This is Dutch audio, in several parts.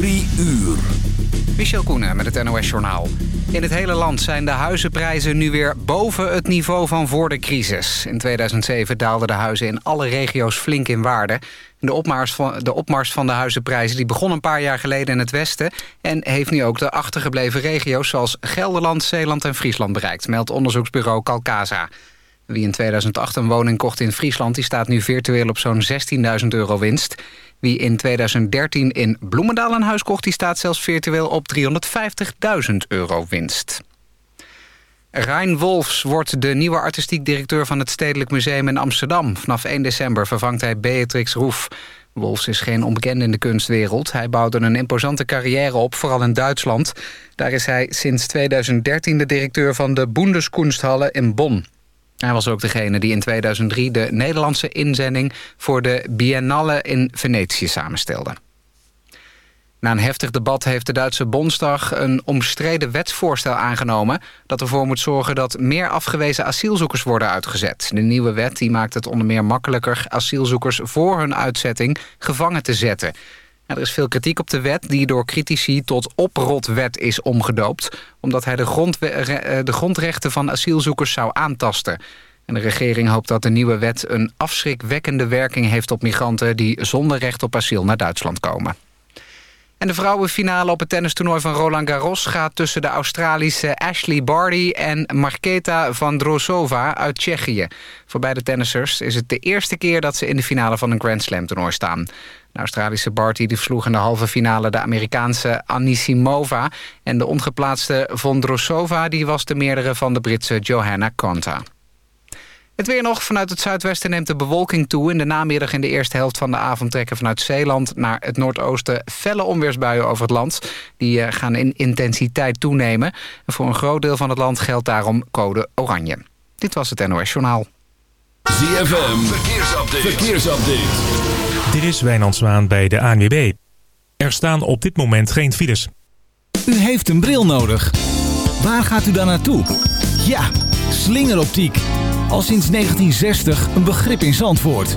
Drie uur. Michel Koenen met het NOS-journaal. In het hele land zijn de huizenprijzen nu weer boven het niveau van voor de crisis. In 2007 daalden de huizen in alle regio's flink in waarde. De opmars van de, opmars van de huizenprijzen die begon een paar jaar geleden in het westen... en heeft nu ook de achtergebleven regio's zoals Gelderland, Zeeland en Friesland bereikt... meldt onderzoeksbureau Calcasa. Wie in 2008 een woning kocht in Friesland... die staat nu virtueel op zo'n 16.000 euro winst. Wie in 2013 in Bloemendaal een huis kocht... die staat zelfs virtueel op 350.000 euro winst. Rijn Wolfs wordt de nieuwe artistiek directeur van het Stedelijk Museum in Amsterdam. Vanaf 1 december vervangt hij Beatrix Roef. Wolfs is geen onbekende in de kunstwereld. Hij bouwde een imposante carrière op, vooral in Duitsland. Daar is hij sinds 2013 de directeur van de Bundeskunsthalle in Bonn. Hij was ook degene die in 2003 de Nederlandse inzending... voor de Biennale in Venetië samenstelde. Na een heftig debat heeft de Duitse Bondsdag een omstreden wetsvoorstel aangenomen... dat ervoor moet zorgen dat meer afgewezen asielzoekers worden uitgezet. De nieuwe wet die maakt het onder meer makkelijker asielzoekers voor hun uitzetting gevangen te zetten. Er is veel kritiek op de wet die door critici tot oprotwet is omgedoopt... omdat hij de, eh, de grondrechten van asielzoekers zou aantasten. En de regering hoopt dat de nieuwe wet een afschrikwekkende werking heeft op migranten... die zonder recht op asiel naar Duitsland komen. En de vrouwenfinale op het tennistoernooi van Roland Garros... gaat tussen de Australische Ashley Barty en Marketa Vandrousova uit Tsjechië. Voor beide tennissers is het de eerste keer dat ze in de finale van een Grand Slam toernooi staan. De Australische Barty die versloeg in de halve finale de Amerikaanse Anisimova... en de ongeplaatste Vondrosova die was de meerdere van de Britse Johanna Konta. Het weer nog. Vanuit het zuidwesten neemt de bewolking toe. In de namiddag in de eerste helft van de avond trekken vanuit Zeeland naar het noordoosten felle onweersbuien over het land. Die eh, gaan in intensiteit toenemen. En voor een groot deel van het land geldt daarom code oranje. Dit was het NOS Journaal. ZFM. Verkeersupdate. Verkeersupdate. Dit is Wijnand Zwaan bij de ANWB. Er staan op dit moment geen files. U heeft een bril nodig. Waar gaat u dan naartoe? Ja, slingeroptiek al sinds 1960 een begrip in Zandvoort.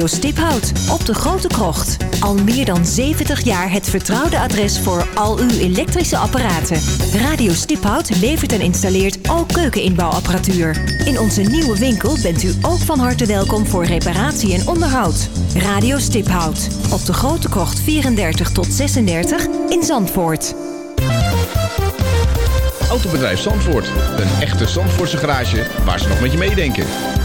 Stiphout op de Grote Krocht. Al meer dan 70 jaar het vertrouwde adres voor al uw elektrische apparaten. Radio Stiphout levert en installeert al keukeninbouwapparatuur. In onze nieuwe winkel bent u ook van harte welkom voor reparatie en onderhoud. Radio Stiphout op de Grote Krocht 34 tot 36 in Zandvoort. Autobedrijf Zandvoort. Een echte Zandvoortse garage waar ze nog met je meedenken.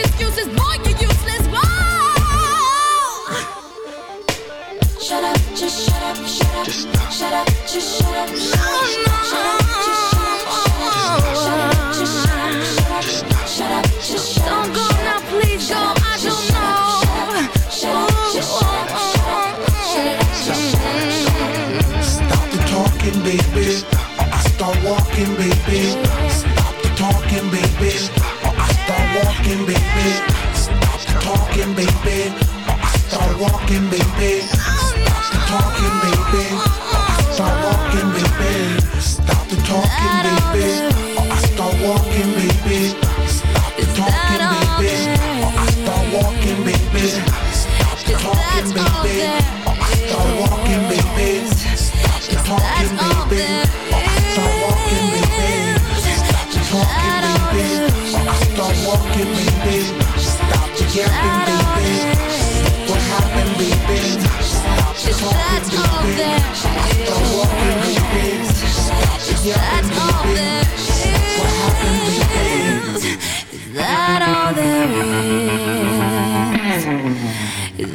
excuses, boy, you're useless. Whoa. Shut up, just shut up, shut up. Just stop. Shut up, just shut up. No, no. Don't go now, please go. I don't know. Stop the talking, baby. I start walking, baby talking, baby.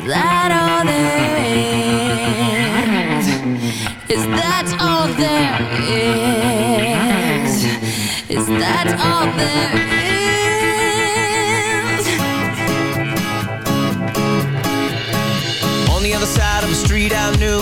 That all there is? Is that all there is? Is that all there is? On the other side of the street I knew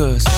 Cause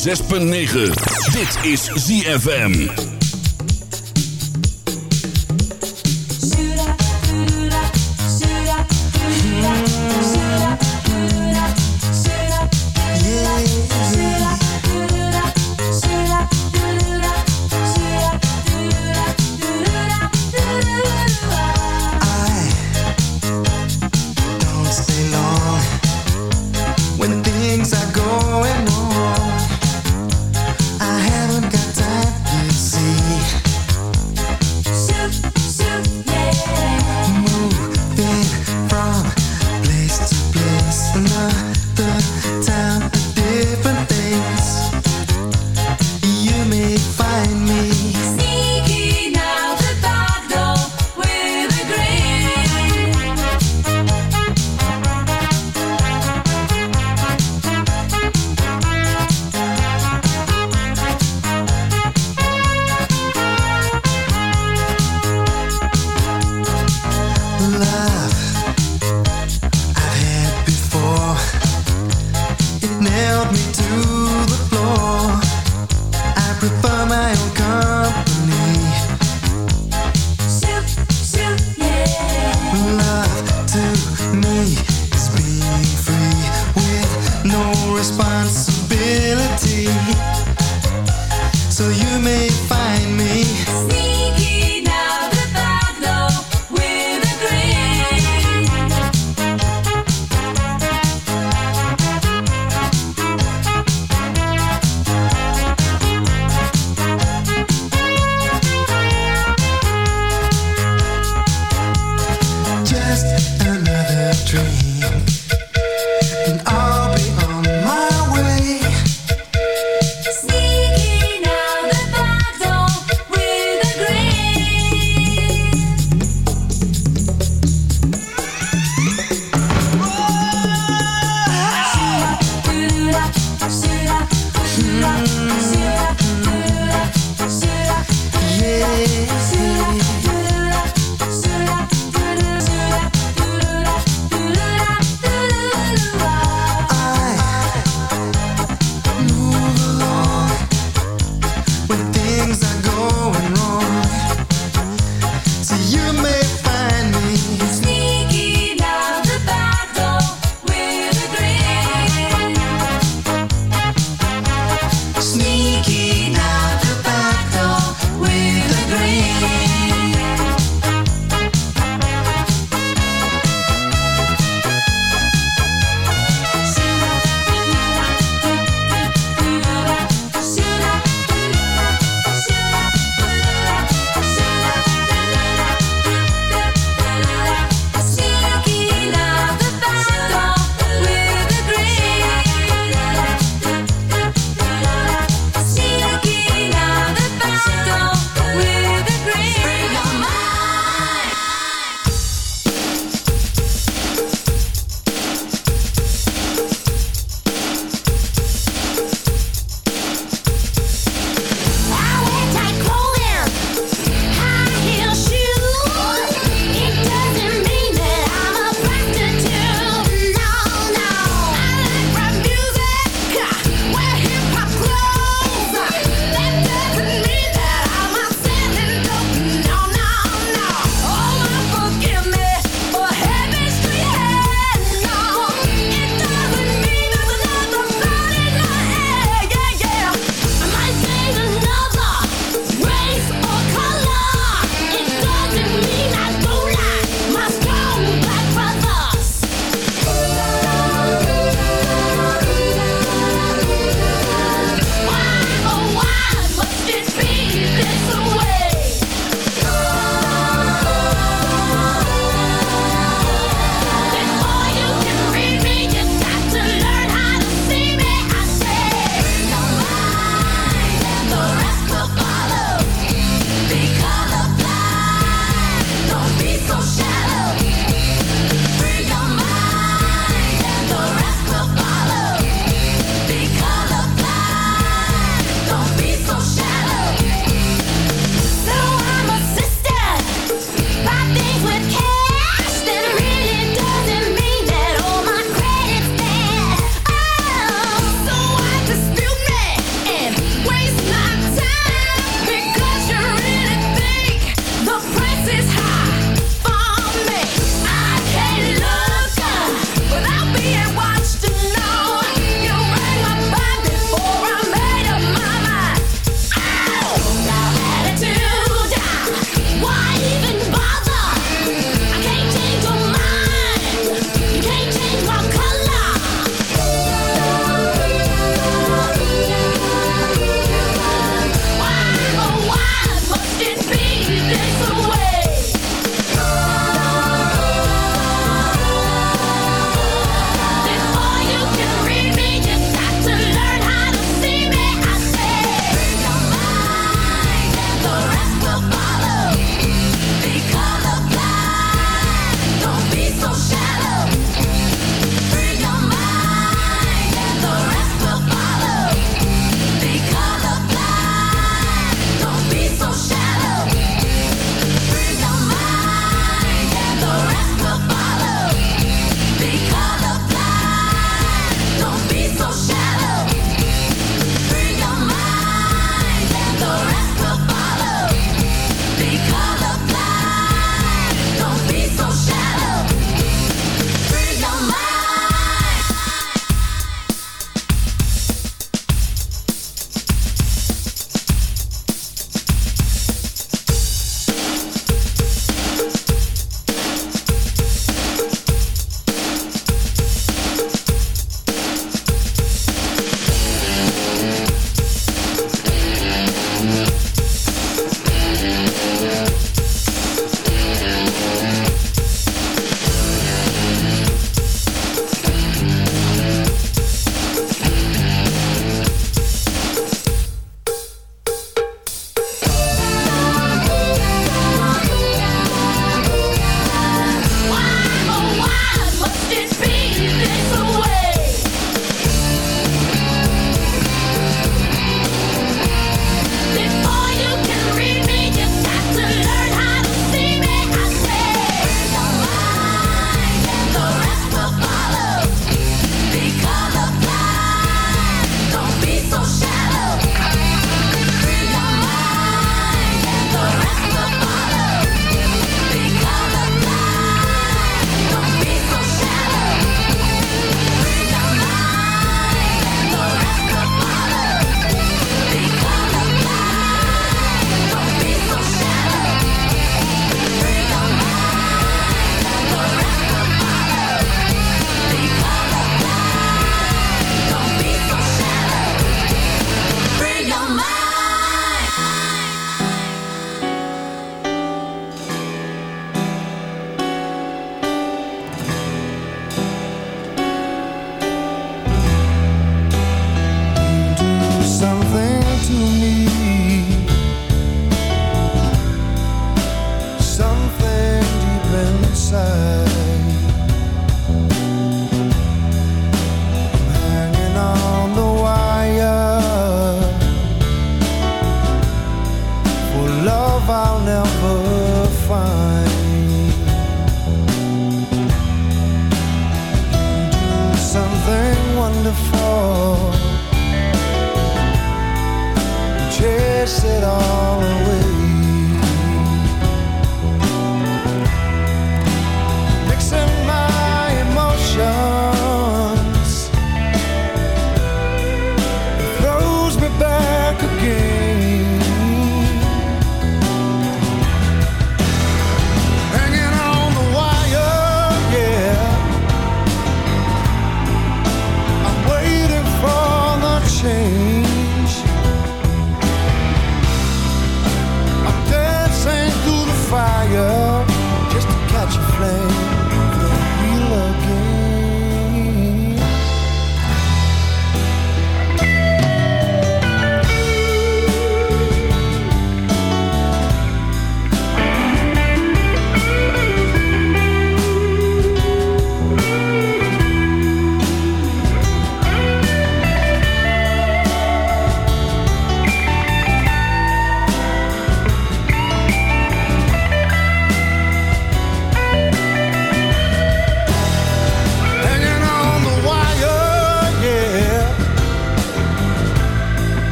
106.9. Dit is ZFM.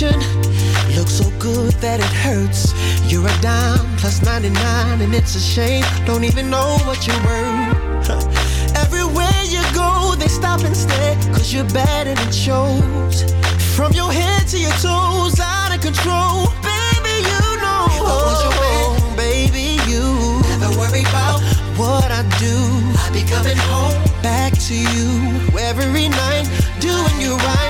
description looks so good that it hurts. You're a dime plus 99, and it's a shame. Don't even know what you're worth. Everywhere you go, they stop and stare, cause you're bad and it shows. From your head to your toes, out of control. Baby, you know. I was your man, baby, you never worry about what I do. I be coming home back to you every night, doing you right.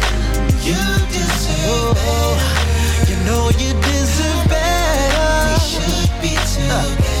You deserve better. You know you deserve better. We should be together, baby.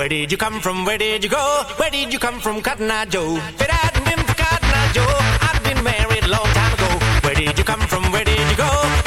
Where did you come from? Where did you go? Where did you come from, Cotton Eye Joe? If it hadn't been for Cotton Eye Joe, I've been married a long time ago. Where did you come from? Where did you go?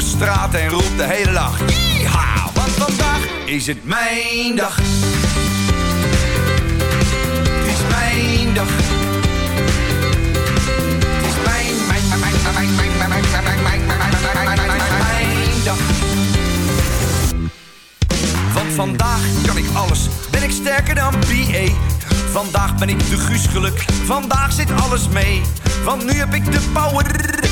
Straat en roep de hele dag. Yeeha, want vandaag is het mijn dag. Is mijn dag. Is mijn, mijn, mijn, mijn, mijn, mijn, mijn, mijn, mijn, mijn, mijn, mijn, mijn, dag. Want vandaag kan ik alles, ben ik sterker dan BA. Vandaag ben ik de Guus geluk, vandaag zit alles mee. Want nu heb ik de power,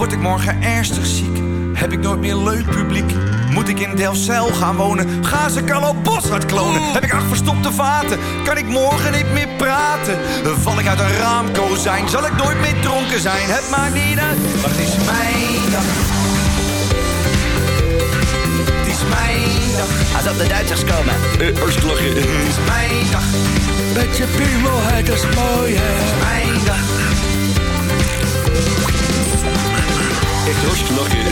Word ik morgen ernstig ziek, heb ik nooit meer leuk publiek. Moet ik in Delfzijl gaan wonen, ga ze Carlo Boshart klonen. Heb ik acht verstopte vaten, kan ik morgen niet meer praten. Val ik uit een raamkozijn, zal ik nooit meer dronken zijn. Het maakt niet uit, maar het is mijn dag. Het is mijn dag. Als op de Duitsers komen. Uh, Oostlachen. Het is mijn dag. Met je piemelheid, dat is mooi hè. Het is mijn dag. Echt hartstikke lachen.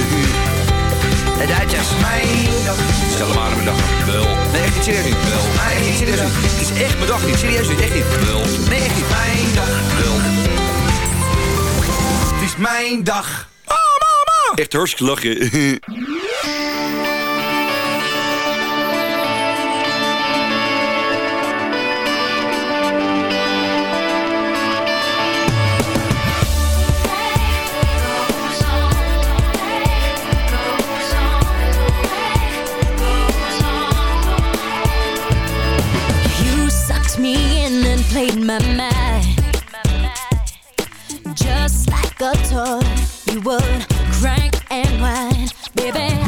De Duitsers. Mijn dag. Stel hem aan mijn dag. Wel. Nee, echt niet serieus niet. Wel. Nee, echt niet serieus niet. Het is echt mijn dag niet. Serieus niet. Echt niet. Wel. Nee, echt niet. Mijn dag. Wel. Het is mijn dag. Oh, mama. Echt hartstikke lachen. My mind. Just like a toy, you would crank and whine. Baby,